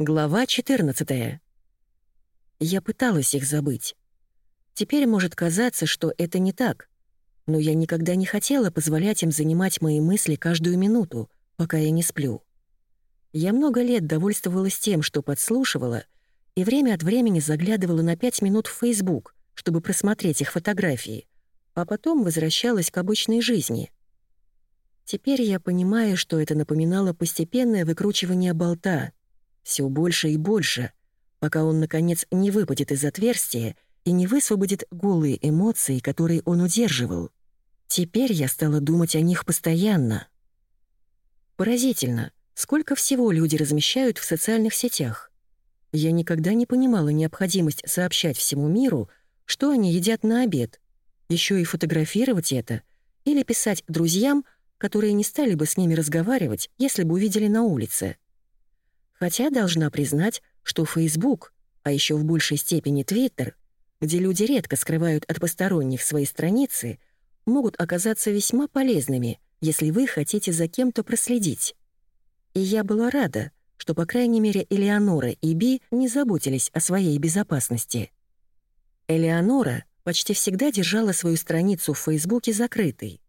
Глава 14. Я пыталась их забыть. Теперь может казаться, что это не так, но я никогда не хотела позволять им занимать мои мысли каждую минуту, пока я не сплю. Я много лет довольствовалась тем, что подслушивала, и время от времени заглядывала на пять минут в Facebook, чтобы просмотреть их фотографии, а потом возвращалась к обычной жизни. Теперь я понимаю, что это напоминало постепенное выкручивание болта, все больше и больше, пока он, наконец, не выпадет из отверстия и не высвободит голые эмоции, которые он удерживал. Теперь я стала думать о них постоянно. Поразительно, сколько всего люди размещают в социальных сетях. Я никогда не понимала необходимость сообщать всему миру, что они едят на обед, еще и фотографировать это или писать друзьям, которые не стали бы с ними разговаривать, если бы увидели на улице. Хотя должна признать, что Facebook, а еще в большей степени Twitter, где люди редко скрывают от посторонних свои страницы, могут оказаться весьма полезными, если вы хотите за кем-то проследить. И я была рада, что, по крайней мере, Элеонора и Би не заботились о своей безопасности. Элеонора почти всегда держала свою страницу в Фейсбуке закрытой.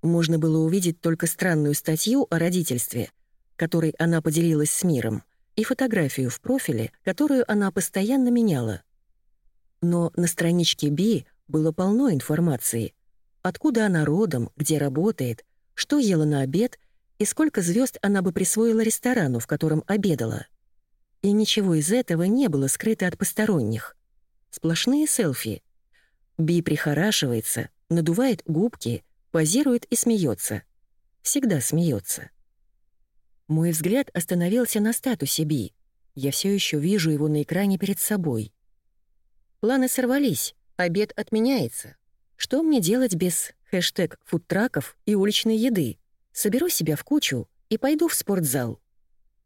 Можно было увидеть только странную статью о родительстве, которой она поделилась с миром, и фотографию в профиле, которую она постоянно меняла. Но на страничке Би было полно информации. Откуда она родом, где работает, что ела на обед и сколько звезд она бы присвоила ресторану, в котором обедала. И ничего из этого не было скрыто от посторонних. Сплошные селфи. Би прихорашивается, надувает губки, позирует и смеется. Всегда смеется. Мой взгляд остановился на статусе Би. Я все еще вижу его на экране перед собой. Планы сорвались, обед отменяется. Что мне делать без хэштег фудтраков и уличной еды? Соберу себя в кучу и пойду в спортзал.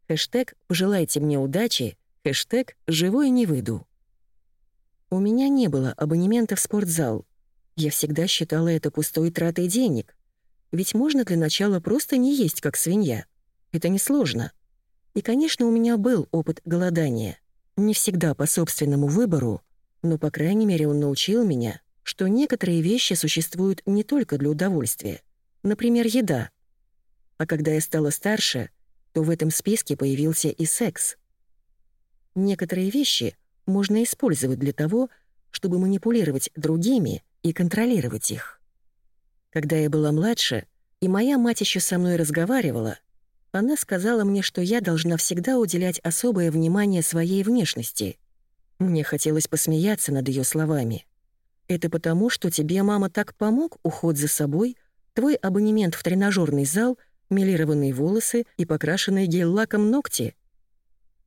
Хэштег «Пожелайте мне удачи», хэштег «Живой не выйду». У меня не было абонемента в спортзал. Я всегда считала это пустой тратой денег. Ведь можно для начала просто не есть, как свинья. Это несложно. И, конечно, у меня был опыт голодания. Не всегда по собственному выбору, но, по крайней мере, он научил меня, что некоторые вещи существуют не только для удовольствия. Например, еда. А когда я стала старше, то в этом списке появился и секс. Некоторые вещи можно использовать для того, чтобы манипулировать другими и контролировать их. Когда я была младше, и моя мать еще со мной разговаривала — она сказала мне, что я должна всегда уделять особое внимание своей внешности. Мне хотелось посмеяться над ее словами. «Это потому, что тебе, мама, так помог уход за собой, твой абонемент в тренажерный зал, милированные волосы и покрашенные гель-лаком ногти?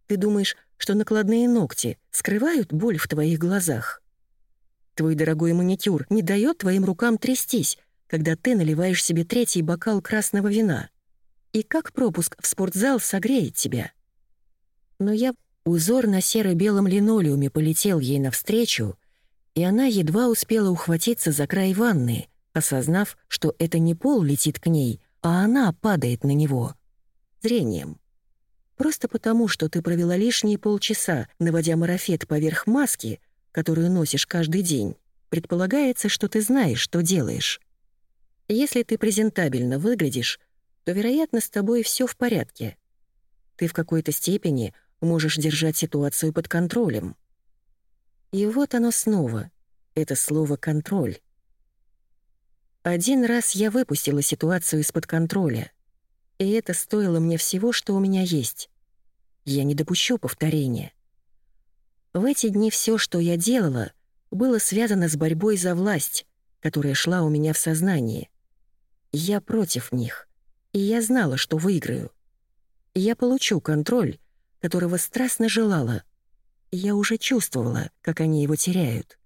Ты думаешь, что накладные ногти скрывают боль в твоих глазах? Твой дорогой маникюр не дает твоим рукам трястись, когда ты наливаешь себе третий бокал красного вина?» И как пропуск в спортзал согреет тебя? Но я... Узор на серо-белом линолеуме полетел ей навстречу, и она едва успела ухватиться за край ванны, осознав, что это не пол летит к ней, а она падает на него. Зрением. Просто потому, что ты провела лишние полчаса, наводя марафет поверх маски, которую носишь каждый день, предполагается, что ты знаешь, что делаешь. Если ты презентабельно выглядишь, то, вероятно, с тобой все в порядке. Ты в какой-то степени можешь держать ситуацию под контролем. И вот оно снова, это слово «контроль». Один раз я выпустила ситуацию из-под контроля, и это стоило мне всего, что у меня есть. Я не допущу повторения. В эти дни все, что я делала, было связано с борьбой за власть, которая шла у меня в сознании. Я против них и я знала, что выиграю. Я получу контроль, которого страстно желала. Я уже чувствовала, как они его теряют.